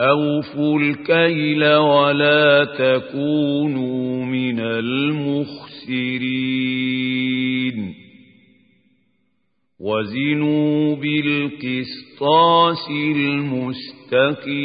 أوفوا الكيل ولا تكونوا من المخسرين وزنوا بالقسطاس المستقيم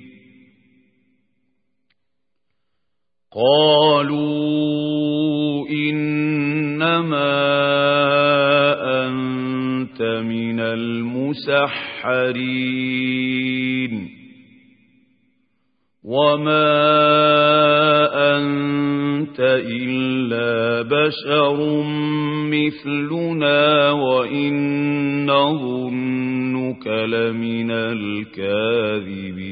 قالوا إنما أنت من المسحرين وما أنت إلا بشر مثلنا وإن نظنك لمن الكاذبين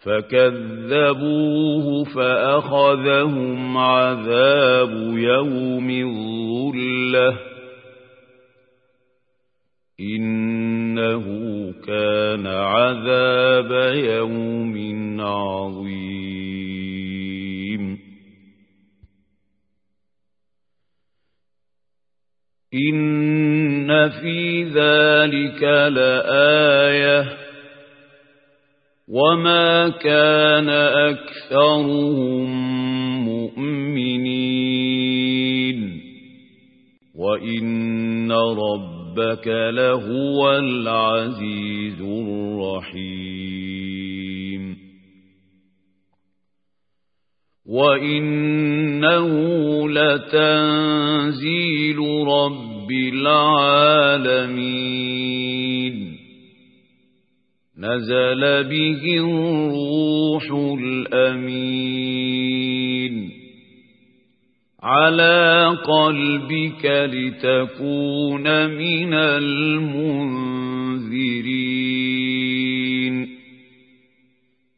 فكذبوه فأخذهم عذاب يوم الظلة إنه كان عذاب يوم عظيم. إن في ذلك لآية وما كان أكثرهم مؤمنين وإن ربك لهو العزيز الرحيم وإنه لتنزيل رب العالمين نزل به الروح الأمين. على قلبك لتكون من المنذرين.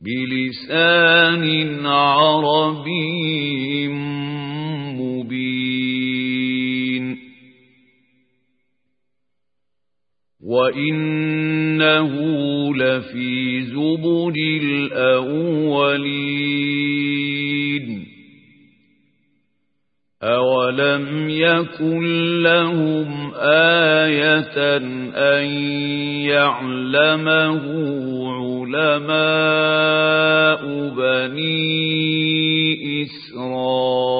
بلسان عربي مبين. وإنه لفي زبر الأولين أولم يكن لهم آية أن يعلمه علماء بني إسرائيل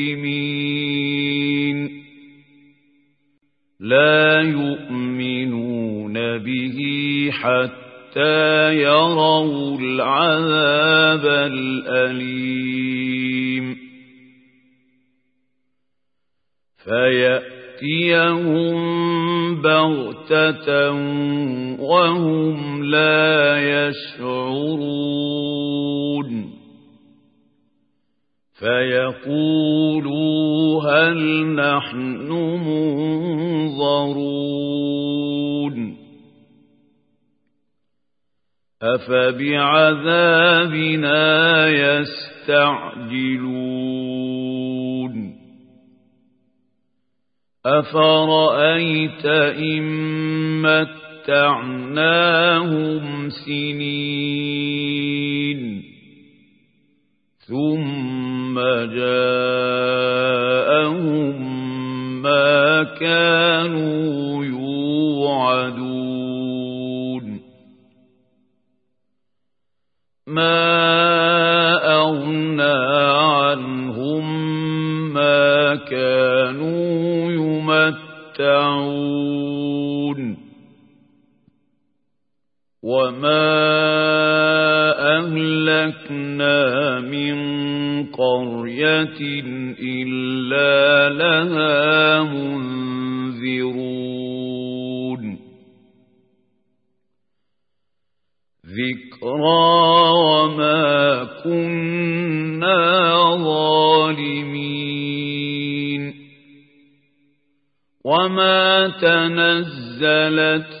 لا يؤمنون به حتى يروا العذاب الأليم. فيأتيهم بغتة وهم لا يشعرون. فيقولوا هل نحن منظرون أفبعذابنا يستعجلون أفرأيت إن متعناهم سنين ثم جاءهم ما كانوا يوعدون. ما أغنى عنهم ما كانوا يمتعون. وما أهلكنا من قرية إلا لها منذرون ذكرى وما كنا ظالمين وما تنزلت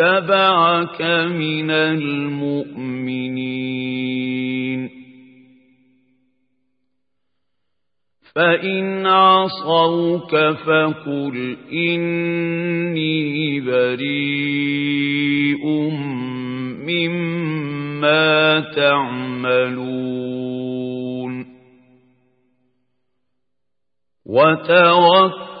من المؤمنين. فإن عصوك فقل إني بريء مما تعملون. وتوكل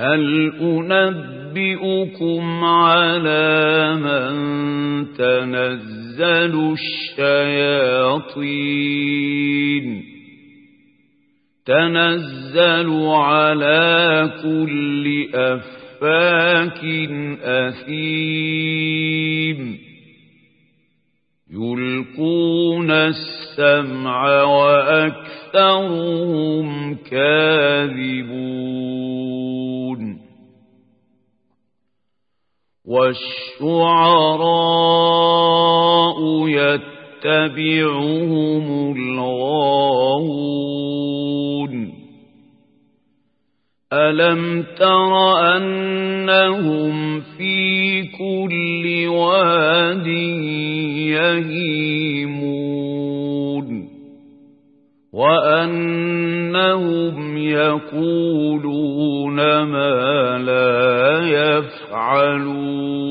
هل أنبئكم على من تنزل الشياطين؟ تنزل على كل أفاك أثيم. يلقون السمع وأكثرهم كاذبون. والشعراء يتبعهم الغاوون. ألم تر أنهم في كل واد يهيمون وأنهم يقولون ما لا يفعلون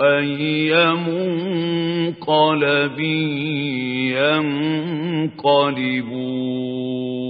أي منقلب ينقلبون